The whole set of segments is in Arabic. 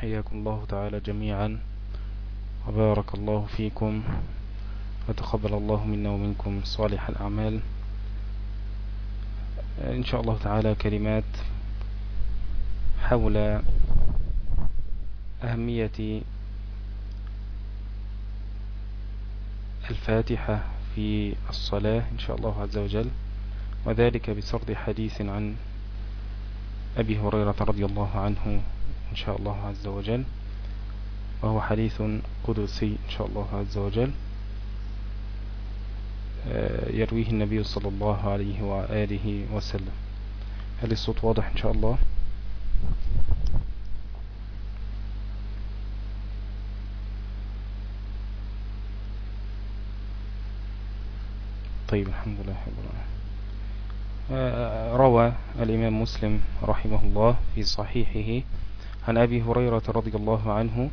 حياكم الله تعالى جميعا وبارك الله فيكم وتقبل الله منا ومنكم صالح الأعمال. إن شاء الله تعالى كلمات حول أهمية الفاتحة في الصلاة إن شاء الله عز وجل وذلك بسرد حديث عن أبي هريرة رضي الله عنه إن شاء الله عز وجل. وهو حديث قدسي إن شاء الله عز وجل. آه، يرويه النبي صلى الله عليه وآله وسلم. هل الصوت واضح إن شاء الله؟ طيب الحمد لله رب العالمين. آه، روى الإمام مسلم رحمه الله في صحيحه عن أبي هريرة رضي الله عنه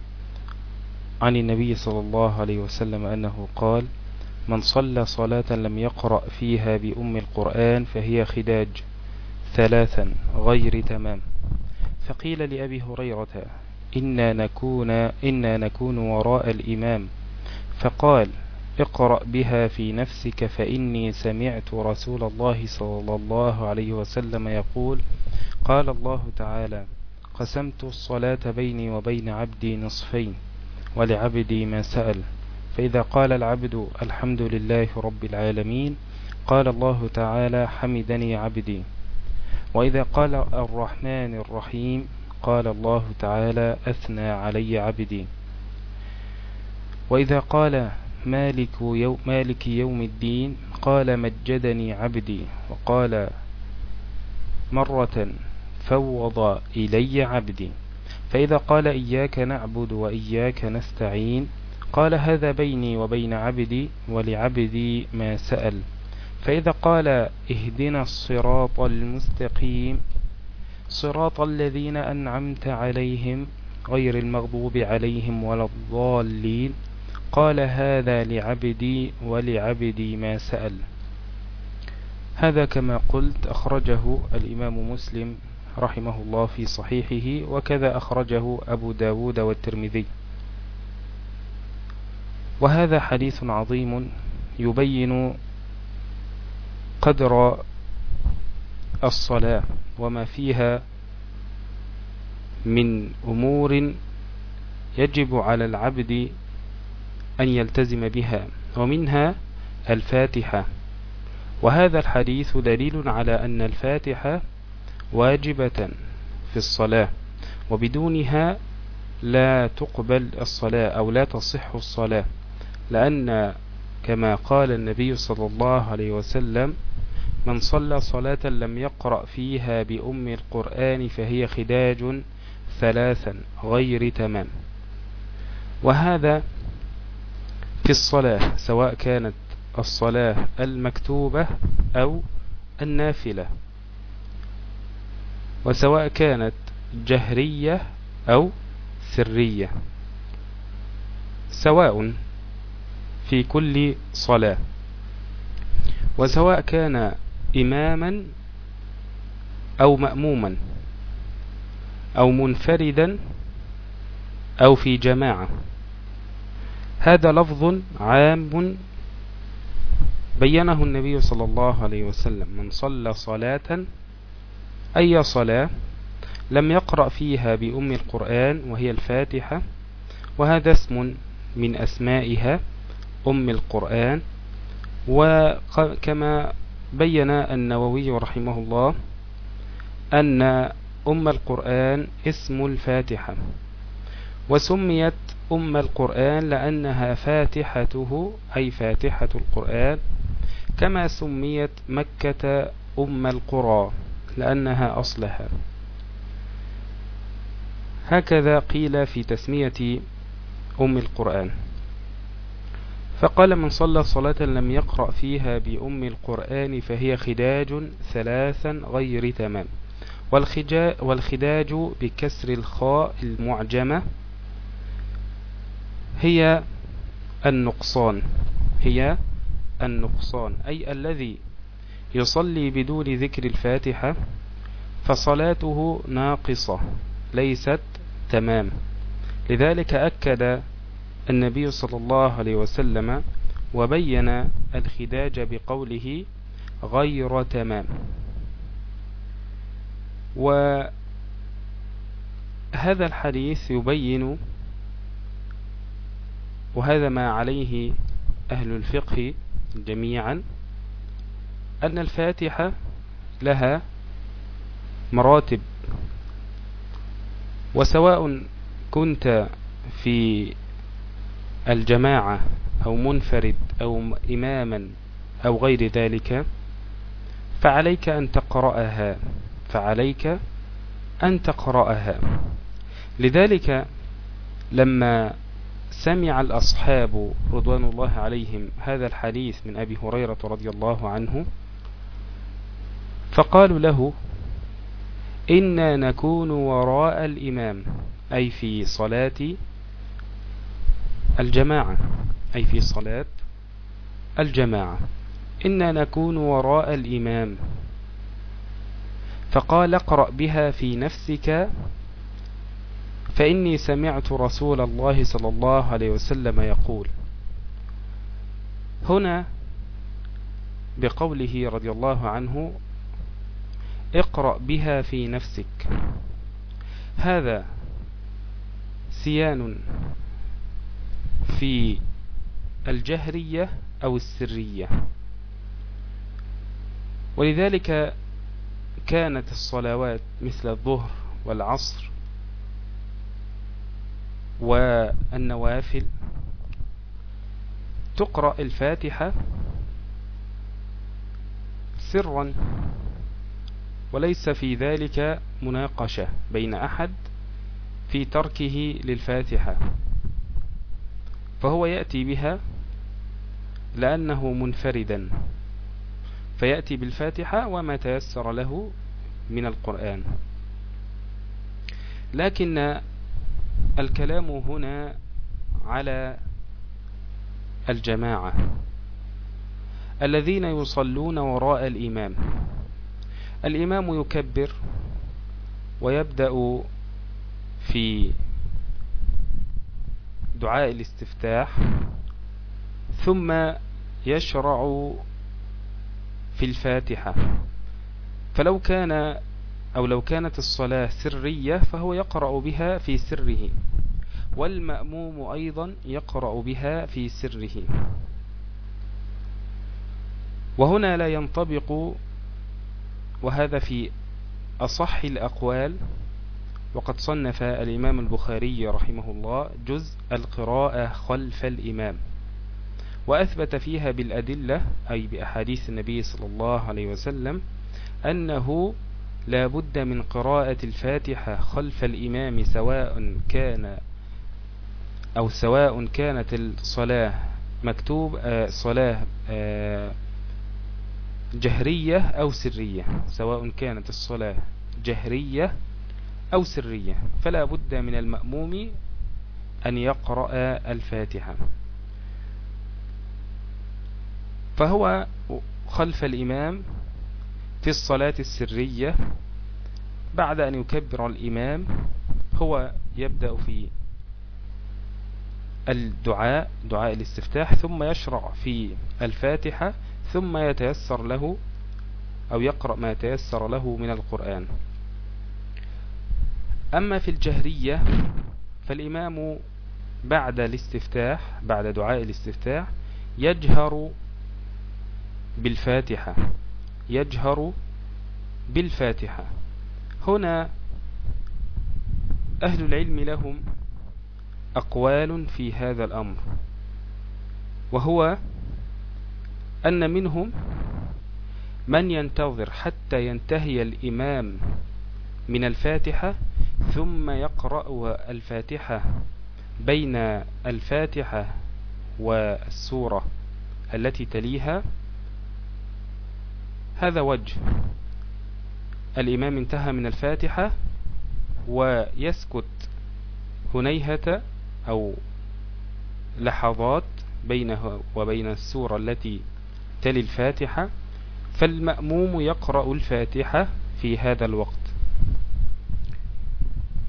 عن النبي صلى الله عليه وسلم أنه قال من صلى صلاة لم يقرأ فيها بأم القرآن فهي خداج ثلاثا غير تمام فقيل لأبي هريرة إنا نكون, إنا نكون وراء الإمام فقال اقرأ بها في نفسك فإني سمعت رسول الله صلى الله عليه وسلم يقول قال الله تعالى قسمت الصلاة بيني وبين عبدي نصفين ولعبدي ما سأل. فإذا قال العبد الحمد لله رب العالمين قال الله تعالى حمدني عبدي. وإذا قال الرحمن الرحيم قال الله تعالى أثنى علي عبدي. وإذا قال مالك يوم, مالك يوم الدين قال مجدني عبدي. وقال مرة فوض إلي عبدي. فإذا قال إياك نعبد وإياك نستعين قال هذا بيني وبين عبدي ولعبدي ما سأل. فإذا قال اهدنا الصراط المستقيم صراط الذين أنعمت عليهم غير المغضوب عليهم ولا الضالين قال هذا لعبدي ولعبدي ما سأل. هذا كما قلت أخرجه الإمام مسلم رحمه الله في صحيحه وكذا أخرجه أبو داود والترمذي. وهذا حديث عظيم يبين قدر الصلاة وما فيها من أمور يجب على العبد أن يلتزم بها ومنها الفاتحة. وهذا الحديث دليل على أن الفاتحة واجبة في الصلاة وبدونها لا تقبل الصلاة أو لا تصح الصلاة لأن كما قال النبي صلى الله عليه وسلم من صلى صلاة لم يقرأ فيها بأم القرآن فهي خداج ثلاثا غير تمام وهذا في الصلاة سواء كانت الصلاة المكتوبة أو النافلة. وسواء كانت جهرية أو سرية. سواء في كل صلاة. وسواء كان إماما أو مأموما أو منفردا أو في جماعة. هذا لفظ عام بينه النبي صلى الله عليه وسلم. من صلى صلاة أي صلاة لم يقرأ فيها بأم القرآن وهي الفاتحة وهذا اسم من أسمائها أم القرآن. وكما بين النووي رحمه الله أن أم القرآن اسم الفاتحة وسميت أم القرآن لأنها فاتحته أي فاتحة القرآن كما سميت مكة أم القرى. لأنها أصلها. هكذا قيل في تسمية أم القرآن. فقال من صلى صلاة لم يقرأ فيها بأم القرآن فهي خداج ثلاثا غير تمام. والخداج بكسر الخاء المعجمة هي النقصان. هي النقصان. أي الذي يصلي بدون ذكر الفاتحة فصلاته ناقصة ليست تمام. لذلك أكد النبي صلى الله عليه وسلم وبين الخداج بقوله غير تمام. وهذا الحديث يبين وهذا ما عليه أهل الفقه جميعا أن الفاتحة لها مراتب. وسواء كنت في الجماعة أو منفرد أو إماما أو غير ذلك فعليك أن تقرأها. فعليك أن تقرأها. لذلك لما سمع الأصحاب رضوان الله عليهم هذا الحديث من أبي هريرة رضي الله عنه فقالوا له إنا نكون وراء الإمام أي في صلاة الجماعة أي في صلاة الجماعة. إنا نكون وراء الإمام. فقال اقرأ بها في نفسك فإني سمعت رسول الله صلى الله عليه وسلم يقول. هنا بقوله رضي الله عنه اقرأ بها في نفسك. هذا سيان في الجهرية أو السرية. ولذلك كانت الصلوات مثل الظهر والعصر والنوافل تقرأ الفاتحة سرا وليس في ذلك مناقشة بين أحد في تركه للفاتحة فهو يأتي بها لأنه منفردا فيأتي بالفاتحة وما تيسر له من القرآن. لكن الكلام هنا على الجماعة الذين يصلون وراء الإمام. الإمام يكبر ويبدأ في دعاء الاستفتاح ثم يشرع في الفاتحة. فلو كان أو لو كانت الصلاة سرية فهو يقرأ بها في سره والمأموم أيضا يقرأ بها في سره. وهنا لا ينطبق وهذا في أصح الأقوال وقد صنف الإمام البخاري رحمه الله جزء القراءة خلف الإمام وأثبت فيها بالأدلة أي بأحاديث النبي صلى الله عليه وسلم أنه لا بد من قراءة الفاتحة خلف الإمام سواء كان أو سواء كانت الصلاة مكتوب آه، صلاة آه، جهرية أو سرية سواء كانت الصلاة جهرية أو سرية. فلا بد من المأموم أن يقرأ الفاتحة. فهو خلف الإمام في الصلاة السرية. بعد أن يكبر الإمام هو يبدأ في الدعاء دعاء الاستفتاح ثم يشرع في الفاتحة. ثم يتيسر له أو يقرأ ما يتيسر له من القرآن. أما في الجهرية فالإمام بعد الاستفتاح بعد دعاء الاستفتاح يجهر بالفاتحة يجهر بالفاتحة. هنا أهل العلم لهم أقوال في هذا الأمر وهو أن منهم من ينتظر حتى ينتهي الإمام من الفاتحة ثم يقرأ الفاتحة بين الفاتحة والسورة التي تليها. هذا وجه. الإمام انتهى من الفاتحة ويسكت هنيهة أو لحظات بينه وبين السورة التي تلي الفاتحة فالمأموم يقرأ الفاتحة في هذا الوقت.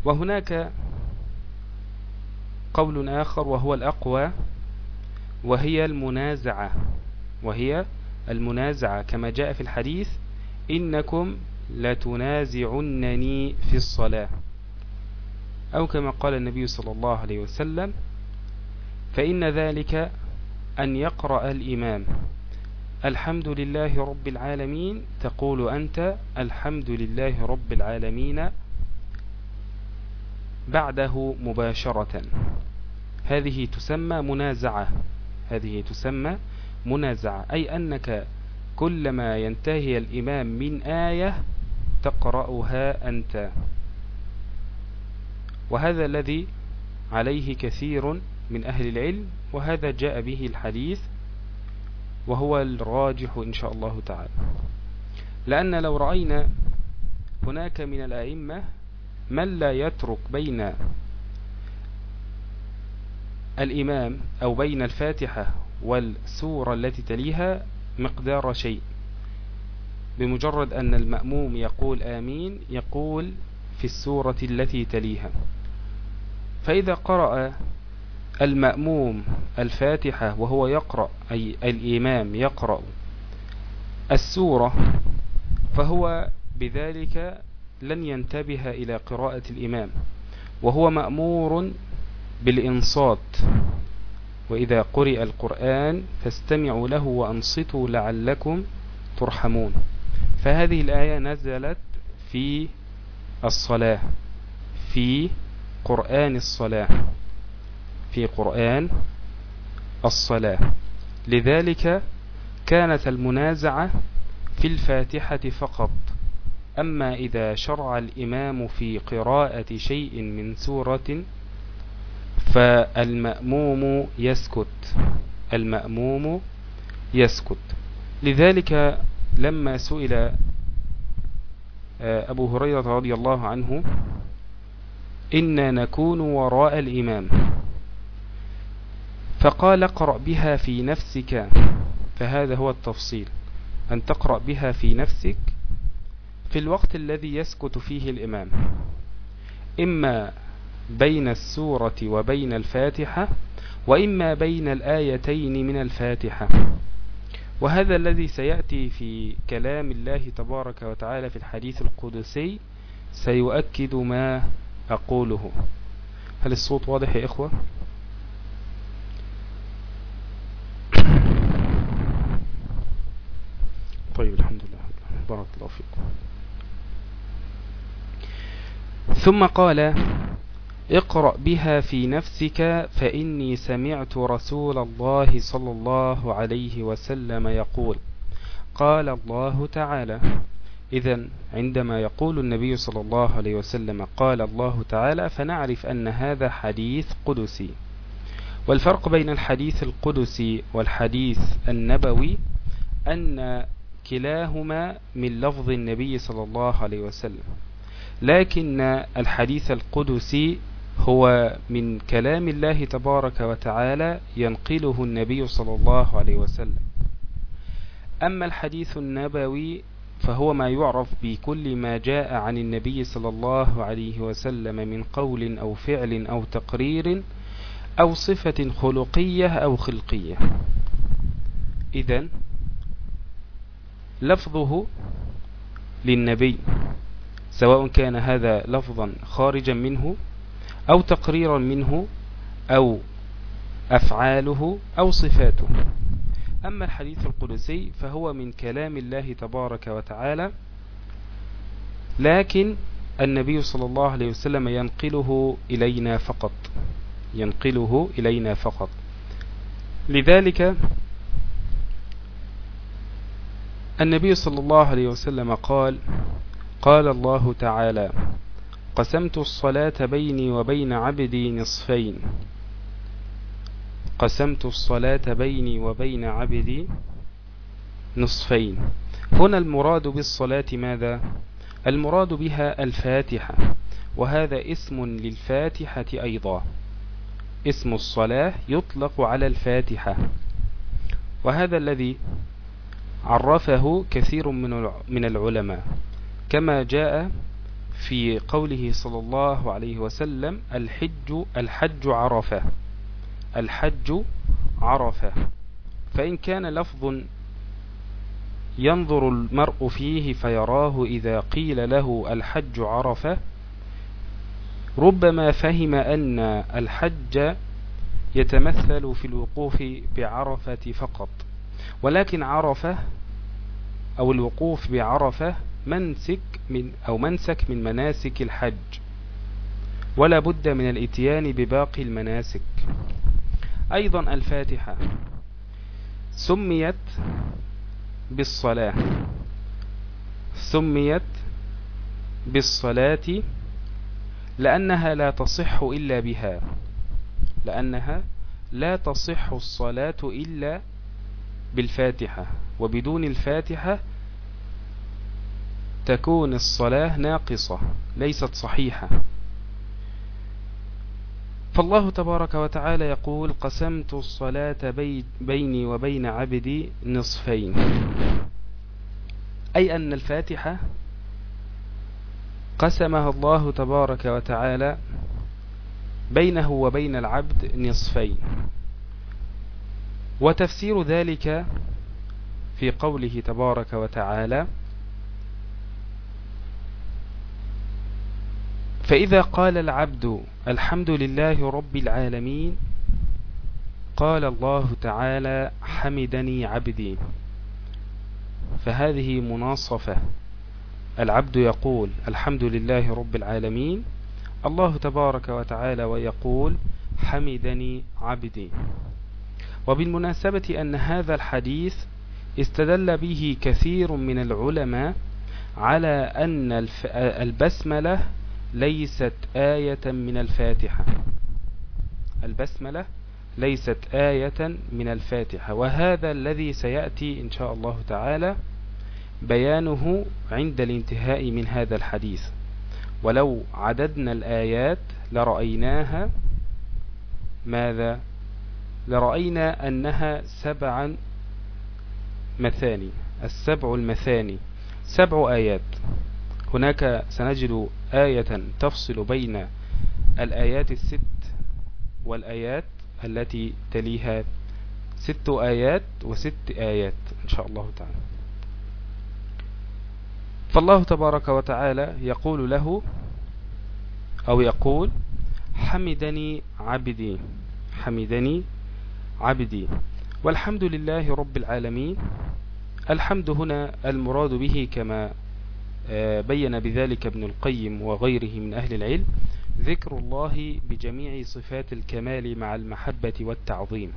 وهناك قول آخر وهو الأقوى وهي المنازعة. وهي المنازعة. كما جاء في الحديث إنكم لتنازعنني في الصلاة. أو كما قال النبي صلى الله عليه وسلم فإن ذلك أن يقرأ الإمام. الحمد لله رب العالمين. تقول أنت الحمد لله رب العالمين بعده مباشرة. هذه تسمى منازعة. هذه تسمى منازعة. أي أنك كلما ينتهي الإمام من آية تقرأها أنت. وهذا الذي عليه كثير من أهل العلم وهذا جاء به الحديث وهو الراجح إن شاء الله تعالى. لأن لو رأينا هناك من الأئمة من لا يترك بين الإمام أو بين الفاتحة والسورة التي تليها مقدار شيء بمجرد أن المأموم يقول آمين يقول في السورة التي تليها. فإذا قرأ المأموم الفاتحة وهو يقرأ أي الإمام يقرأ السورة فهو بذلك لن ينتبه إلى قراءة الإمام وهو مأمور بالإنصات. وإذا قرئ القرآن فاستمعوا له وأنصتوا لعلكم ترحمون. فهذه الآية نزلت في الصلاة في قرآن الصلاة. في قرآن الصلاة. لذلك كانت المنازعة في الفاتحة فقط. أما إذا شرع الإمام في قراءة شيء من سورة فالمأموم يسكت. المأموم يسكت. لذلك لما سئل آه، أبو هريرة رضي الله عنه إنا نكون وراء الإمام. فقال اقرأ بها في نفسك. فهذا هو التفصيل. أن تقرأ بها في نفسك في الوقت الذي يسكت فيه الإمام. إما بين السورة وبين الفاتحة وإما بين الآيتين من الفاتحة. وهذا الذي سيأتي في كلام الله تبارك وتعالى في الحديث القدسي سيؤكد ما أقوله. هل الصوت واضح يا إخوة؟ طيب الحمد لله. بارك الله فيكم ثم قال اقرأ بها في نفسك فإني سمعت رسول الله صلى الله عليه وسلم يقول قال الله تعالى إذا عندما يقول النبي صلى الله عليه وسلم قال الله تعالى فنعرف أن هذا حديث قدسي. والفرق بين الحديث القدسي والحديث النبوي أن كلاهما من لفظ النبي صلى الله عليه وسلم. لكن الحديث القدسي هو من كلام الله تبارك وتعالى ينقله النبي صلى الله عليه وسلم. أما الحديث النبوي فهو ما يعرف بكل ما جاء عن النبي صلى الله عليه وسلم من قول أو فعل أو تقرير أو صفة خلقية أو خلقية. إذا لفظه للنبي سواء كان هذا لفظا خارجا منه أو تقريرا منه أو أفعاله أو صفاته. أما الحديث القدسي فهو من كلام الله تبارك وتعالى لكن النبي صلى الله عليه وسلم ينقله إلينا فقط ينقله إلينا فقط. لذلك النبي صلى الله عليه وسلم قال قال الله تعالى قسمت الصلاة بيني وبين عبدي نصفين. قسمت الصلاة بيني وبين عبدي نصفين. هنا المراد بالصلاة ماذا؟ المراد بها الفاتحة وهذا اسم للفاتحة أيضا. اسم الصلاة يطلق على الفاتحة. وهذا الذي عرفه كثير من العلماء. كما جاء في قوله صلى الله عليه وسلم الحج الحج عرفة. الحج عرفة. فإن كان لفظ ينظر المرء فيه فيراه إذا قيل له الحج عرفة ربما فهم أن الحج يتمثل في الوقوف بعرفة فقط. ولكن عرفة أو الوقوف بعرفة منسك من أو منسك من مناسك الحج. ولا بد من الإتيان بباقي المناسك. أيضا الفاتحة. سميت بالصلاة. سميت بالصلاة لأنها لا تصح إلا بها. لأنها لا تصح الصلاة إلا بالفاتحة وبدون الفاتحة تكون الصلاة ناقصة ليست صحيحة. فالله تبارك وتعالى يقول قسمت الصلاة بيني وبين عبدي نصفين. أي أن الفاتحة قسمها الله تبارك وتعالى بينه وبين العبد نصفين. وتفسير ذلك في قوله تبارك وتعالى فإذا قال العبد الحمد لله رب العالمين قال الله تعالى حمدني عبدي. فهذه مناصفة. العبد يقول الحمد لله رب العالمين. الله تبارك وتعالى ويقول حمدني عبدي. وبالمناسبة أن هذا الحديث استدل به كثير من العلماء على أن البسملة ليست آية من الفاتحة. البسملة ليست آية من الفاتحة. وهذا الذي سيأتي إن شاء الله تعالى بيانه عند الانتهاء من هذا الحديث. ولو عددنا الآيات لرأيناها ماذا؟ لرأينا أنها سبعا مثاني السبع المثاني سبع آيات. هناك سنجد آية تفصل بين الآيات الست والآيات التي تليها ست آيات وست آيات إن شاء الله تعالى. فالله تبارك وتعالى يقول له أو يقول حمدني عبدي حمدني عبدي والحمد لله رب العالمين. الحمد هنا المراد به كما آه، بين بذلك ابن القيم وغيره من أهل العلم ذكر الله بجميع صفات الكمال مع المحبة والتعظيم.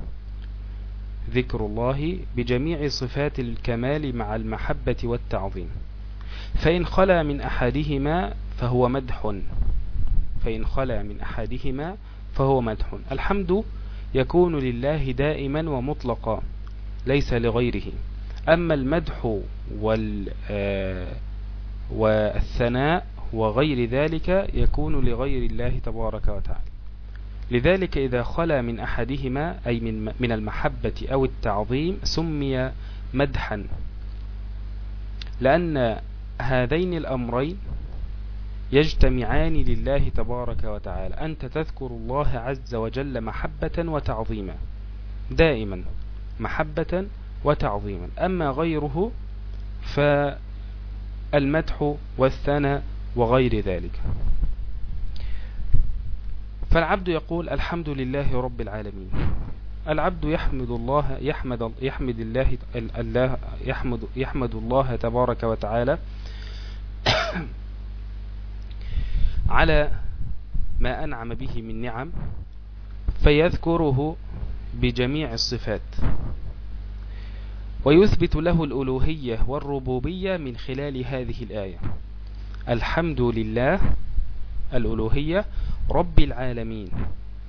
ذكر الله بجميع صفات الكمال مع المحبة والتعظيم. فإن خلا من أحدهما فهو مدح. فإن خلا من أحدهما فهو مدح. الحمد يكون لله دائما ومطلقا ليس لغيره. أما المدح آه، والثناء وغير ذلك يكون لغير الله تبارك وتعالى. لذلك إذا خلا من أحدهما أي من من المحبة أو التعظيم سمي مدحا. لأن هذين الأمرين يجتمعان لله تبارك وتعالى. أنت تذكر الله عز وجل محبة وتعظيما. دائما محبة وتعظيما. أما غيره فالمدح والثنى وغير ذلك. فالعبد يقول الحمد لله رب العالمين. العبد يحمد الله يحمد يحمد الله الله يحمد يحمد الله تبارك وتعالى. على ما أنعم به من نعم فيذكره بجميع الصفات. ويثبت له الألوهية والربوبية من خلال هذه الآية. الحمد لله الألوهية رب العالمين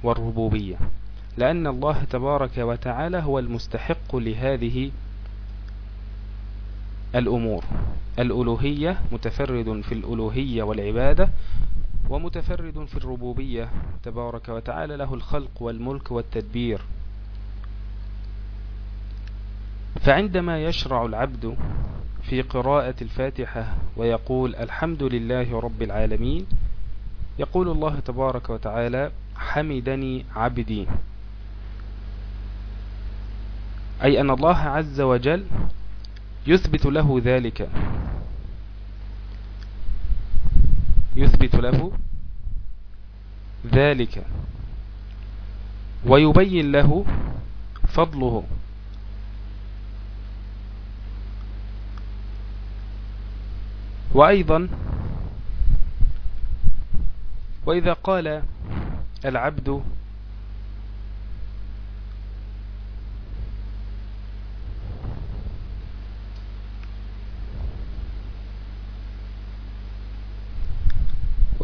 والربوبية. لأن الله تبارك وتعالى هو المستحق لهذه الأمور. الألوهية متفرد في الألوهية والعبادة ومتفرد في الربوبية تبارك وتعالى له الخلق والملك والتدبير. فعندما يشرع العبد في قراءة الفاتحة ويقول الحمد لله رب العالمين يقول الله تبارك وتعالى حمدني عبدي. أي أن الله عز وجل يثبت له ذلك. يثبت له ذلك ويبين له فضله. وأيضا وإذا قال العبد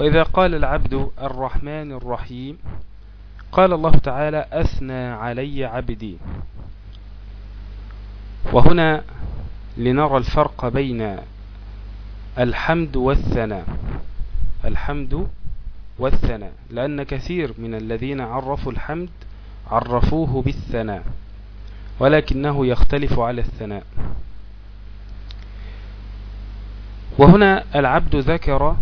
وإذا قال العبد الرحمن الرحيم قال الله تعالى أثنى علي عبدي. وهنا لنرى الفرق بين الحمد والثناء. الحمد والثناء. لأن كثير من الذين عرفوا الحمد عرفوه بالثناء ولكنه يختلف على الثناء. وهنا العبد ذكر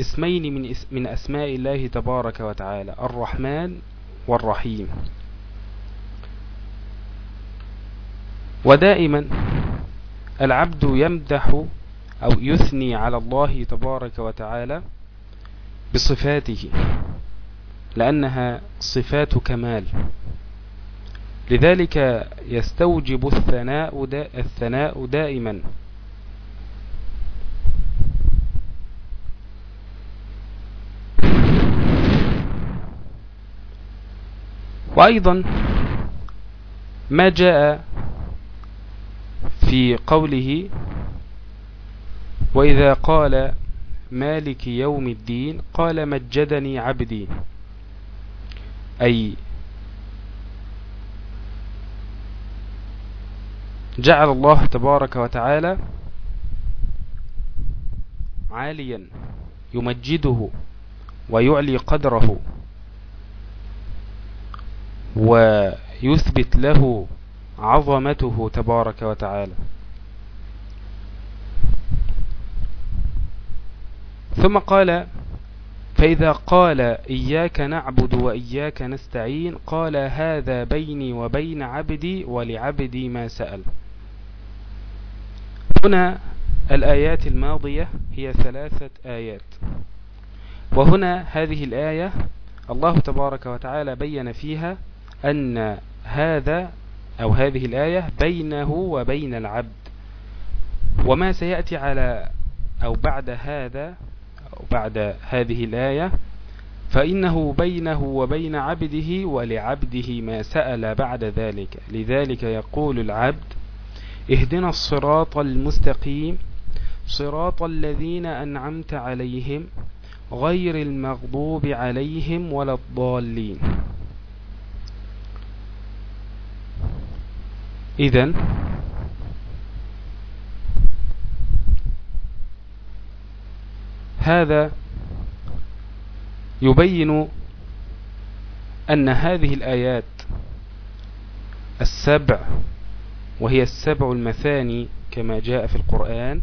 اسمين من, من أسماء الله تبارك وتعالى الرحمن والرحيم. ودائما العبد يمدح أو يثني على الله تبارك وتعالى بصفاته لأنها صفات كمال. لذلك يستوجب الثناء, الثناء دائما وأيضا ما جاء في قوله وإذا قال مالك يوم الدين قال مجدني عبدي. أي جعل الله تبارك وتعالى عاليا يمجده ويعلي قدره. ويثبت له عظمته تبارك وتعالى. ثم قال فإذا قال إياك نعبد وإياك نستعين قال هذا بيني وبين عبدي ولعبدي ما سأل. هنا الآيات الماضية هي ثلاثة آيات. وهنا هذه الآية الله تبارك وتعالى بين فيها أن هذا أو هذه الآية بينه وبين العبد. وما سيأتي على أو بعد هذا أو بعد هذه الآية فإنه بينه وبين عبده ولعبده ما سأل بعد ذلك. لذلك يقول العبد اهدنا الصراط المستقيم صراط الذين أنعمت عليهم غير المغضوب عليهم ولا الضالين. إذن هذا يبين أن هذه الآيات السبع وهي السبع المثاني كما جاء في القرآن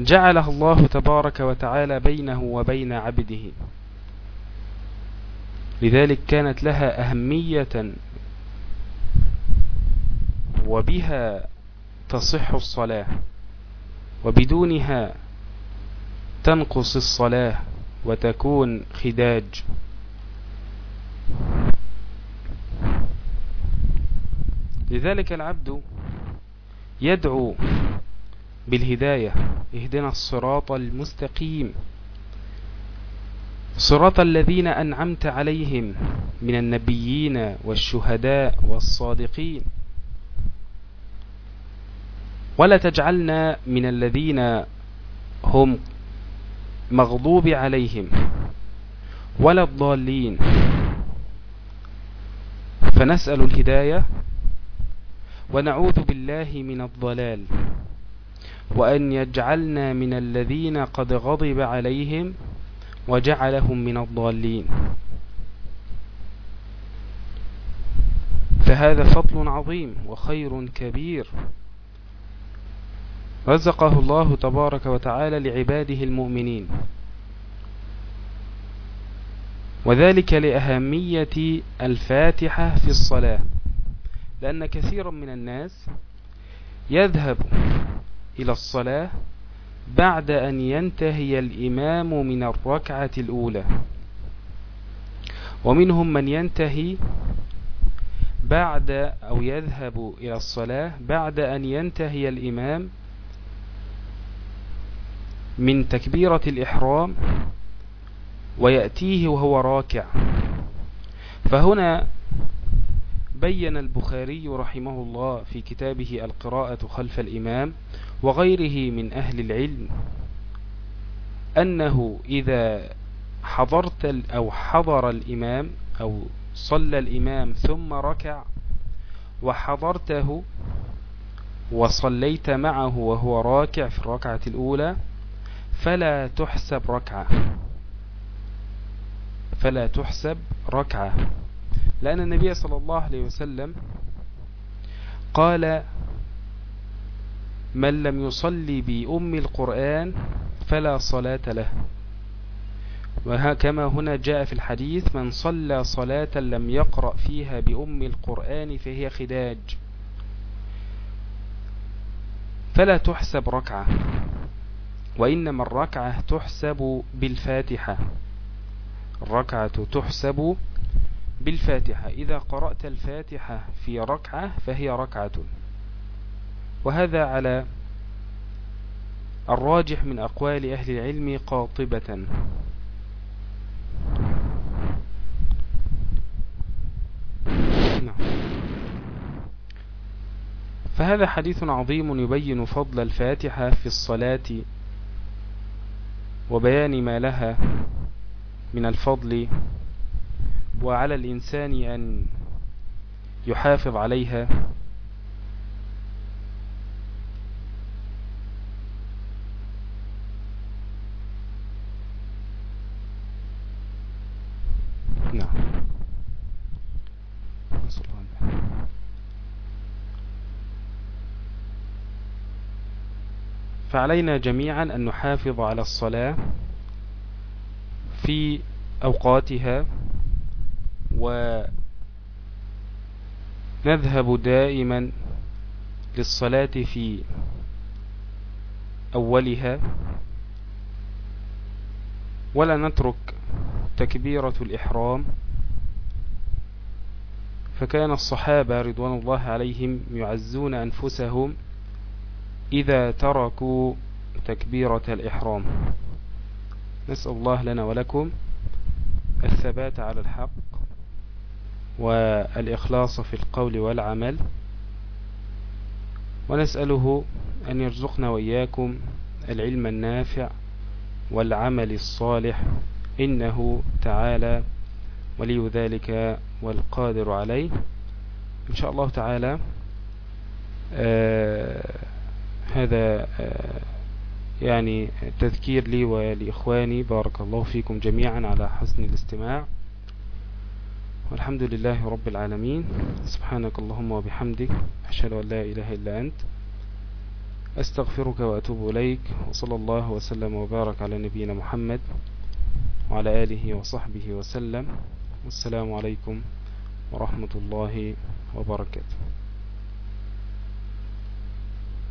جعلها الله تبارك وتعالى بينه وبين عبده لذلك كانت لها أهمية وبها تصح الصلاة وبدونها تنقص الصلاة وتكون خداج. لذلك العبد يدعو بالهداية اهدنا الصراط المستقيم. صراط الذين أنعمت عليهم من النبيين والشهداء والصادقين. ولا تجعلنا من الذين هم مغضوب عليهم ولا الضالين. فنسأل الهداية ونعوذ بالله من الضلال. وأن يجعلنا من الذين قد غضب عليهم وجعلهم من الضالين. فهذا فضل عظيم وخير كبير. رزقه الله تبارك وتعالى لعباده المؤمنين. وذلك لأهمية الفاتحة في الصلاة. لأن كثيرا من الناس يذهب إلى الصلاة بعد أن ينتهي الإمام من الركعة الأولى. ومنهم من ينتهي بعد أو يذهب إلى الصلاة بعد أن ينتهي الإمام من تكبيرة الإحرام ويأتيه وهو راكع. فهنا بين البخاري رحمه الله في كتابه القراءة خلف الإمام وغيره من أهل العلم أنه إذا حضرت أو حضر الإمام أو صلى الإمام ثم ركع وحضرته وصليت معه وهو راكع في الركعة الأولى فلا تحسب ركعة. فلا تحسب ركعة. لأن النبي صلى الله عليه وسلم قال من لم يصلي بأم القرآن فلا صلاة له. وكما هنا جاء في الحديث من صلى صلاة لم يقرأ فيها بأم القرآن فهي خداج. فلا تحسب ركعة وإنما الركعة تحسب بالفاتحة. الركعة تحسب بالفاتحة. إذا قرأت الفاتحة في ركعة فهي ركعة. وهذا على الراجح من أقوال أهل العلم قاطبة. نعم. فهذا حديث عظيم يبين فضل الفاتحة في الصلاة وبيان ما لها من الفضل وعلى الإنسان أن يحافظ عليها. نعم. فعلينا جميعا أن نحافظ على الصلاة في أوقاتها. ونذهب دائما للصلاة في أولها ولا نترك تكبيرة الإحرام. فكان الصحابة رضوان الله عليهم يعزون أنفسهم إذا تركوا تكبيرة الإحرام. نسأل الله لنا ولكم الثبات على الحق. والإخلاص في القول والعمل. ونسأله أن يرزقنا وإياكم العلم النافع والعمل الصالح إنه تعالى ولي ذلك والقادر عليه. إن شاء الله تعالى آه هذا آه يعني تذكير لي ولإخواني. بارك الله فيكم جميعا على حسن الاستماع. والحمد لله رب العالمين. سبحانك اللهم وبحمدك أشهد أن لا إله إلا أنت أستغفرك وأتوب إليك وصلى الله وسلم وبارك على نبينا محمد وعلى آله وصحبه وسلم. والسلام عليكم ورحمة الله وبركاته.